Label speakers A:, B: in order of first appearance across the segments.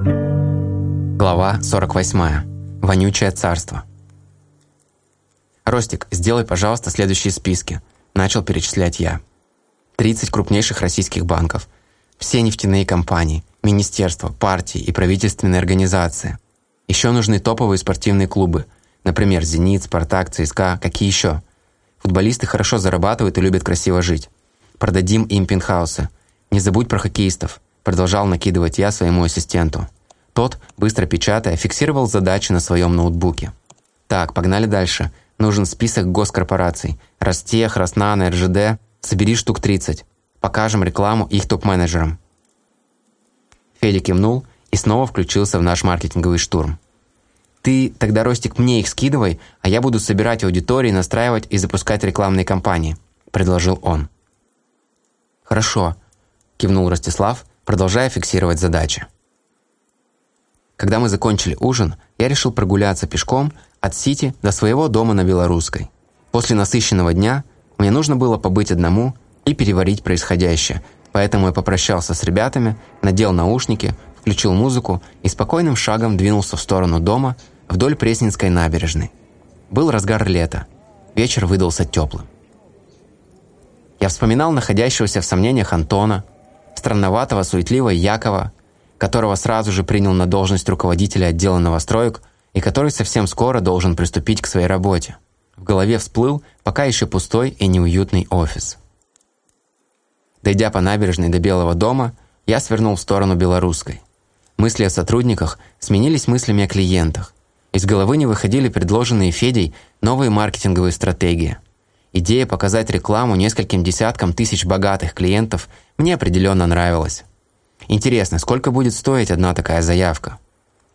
A: Глава 48. Вонючее царство. «Ростик, сделай, пожалуйста, следующие списки», – начал перечислять я. 30 крупнейших российских банков, все нефтяные компании, министерства, партии и правительственные организации. Еще нужны топовые спортивные клубы, например, «Зенит», «Спартак», «ЦСКА», какие еще? Футболисты хорошо зарабатывают и любят красиво жить. Продадим им пентхаусы. Не забудь про хоккеистов, продолжал накидывать я своему ассистенту. Тот, быстро печатая, фиксировал задачи на своем ноутбуке. Так, погнали дальше. Нужен список госкорпораций. Ростех, Роснано, РЖД. Собери штук 30. Покажем рекламу их топ-менеджерам. Федя кивнул и снова включился в наш маркетинговый штурм. «Ты тогда, Ростик, мне их скидывай, а я буду собирать аудитории, настраивать и запускать рекламные кампании», – предложил он. «Хорошо», – кивнул Ростислав, продолжая фиксировать задачи. Когда мы закончили ужин, я решил прогуляться пешком от Сити до своего дома на Белорусской. После насыщенного дня мне нужно было побыть одному и переварить происходящее, поэтому я попрощался с ребятами, надел наушники, включил музыку и спокойным шагом двинулся в сторону дома вдоль Пресненской набережной. Был разгар лета, вечер выдался теплым. Я вспоминал находящегося в сомнениях Антона, странноватого, суетливого Якова, которого сразу же принял на должность руководителя отдела новостроек и который совсем скоро должен приступить к своей работе. В голове всплыл пока еще пустой и неуютный офис. Дойдя по набережной до Белого дома, я свернул в сторону Белорусской. Мысли о сотрудниках сменились мыслями о клиентах. Из головы не выходили предложенные Федей новые маркетинговые стратегии. Идея показать рекламу нескольким десяткам тысяч богатых клиентов мне определенно нравилась. Интересно, сколько будет стоить одна такая заявка?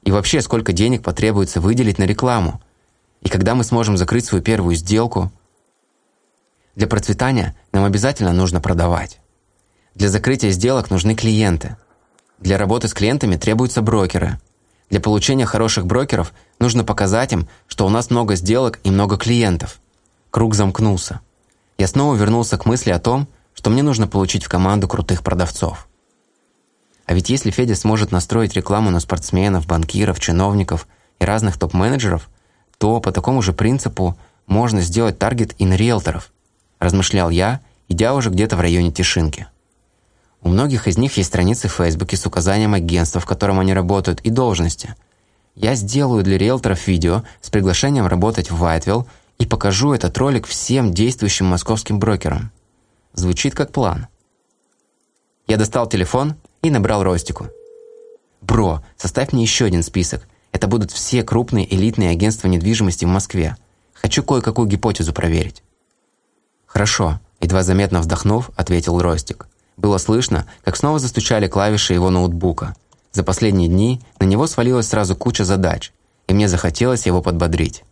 A: И вообще, сколько денег потребуется выделить на рекламу? И когда мы сможем закрыть свою первую сделку? Для процветания нам обязательно нужно продавать. Для закрытия сделок нужны клиенты. Для работы с клиентами требуются брокеры. Для получения хороших брокеров нужно показать им, что у нас много сделок и много клиентов. Круг замкнулся. Я снова вернулся к мысли о том, что мне нужно получить в команду крутых продавцов. А ведь если Федя сможет настроить рекламу на спортсменов, банкиров, чиновников и разных топ-менеджеров, то по такому же принципу можно сделать таргет и на риэлторов, размышлял я, идя уже где-то в районе Тишинки. У многих из них есть страницы в Фейсбуке с указанием агентства, в котором они работают, и должности. Я сделаю для риэлторов видео с приглашением работать в Whiteville и покажу этот ролик всем действующим московским брокерам. Звучит как план. Я достал телефон и набрал Ростику. «Бро, составь мне еще один список. Это будут все крупные элитные агентства недвижимости в Москве. Хочу кое-какую гипотезу проверить». «Хорошо», – едва заметно вздохнув, ответил Ростик. Было слышно, как снова застучали клавиши его ноутбука. За последние дни на него свалилась сразу куча задач, и мне захотелось его подбодрить.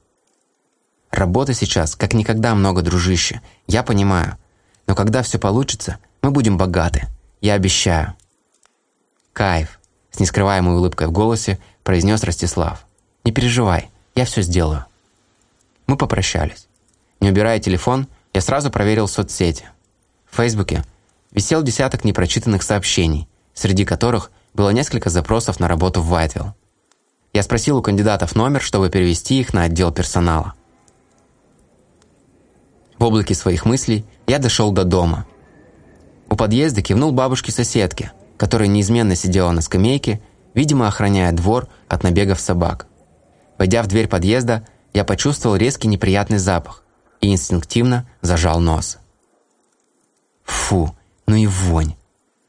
A: «Работы сейчас как никогда много, дружище, я понимаю. Но когда все получится, мы будем богаты. Я обещаю». «Кайф!» – с нескрываемой улыбкой в голосе произнес Ростислав. «Не переживай, я все сделаю». Мы попрощались. Не убирая телефон, я сразу проверил соцсети. В Фейсбуке висел десяток непрочитанных сообщений, среди которых было несколько запросов на работу в Вайтвилл. Я спросил у кандидатов номер, чтобы перевести их на отдел персонала. В облаке своих мыслей я дошел до дома. У подъезда кивнул бабушке-соседке – которая неизменно сидела на скамейке, видимо, охраняя двор от набегов собак. Войдя в дверь подъезда, я почувствовал резкий неприятный запах и инстинктивно зажал нос. Фу, ну и вонь.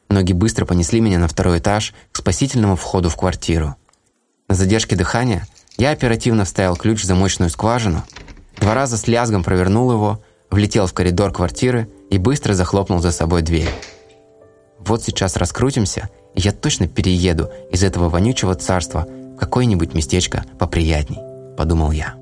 A: Ноги быстро понесли меня на второй этаж к спасительному входу в квартиру. На задержке дыхания я оперативно вставил ключ в замочную скважину, два раза с лязгом провернул его, влетел в коридор квартиры и быстро захлопнул за собой дверь. Вот сейчас раскрутимся, и я точно перееду из этого вонючего царства в какое-нибудь местечко поприятней», – подумал я.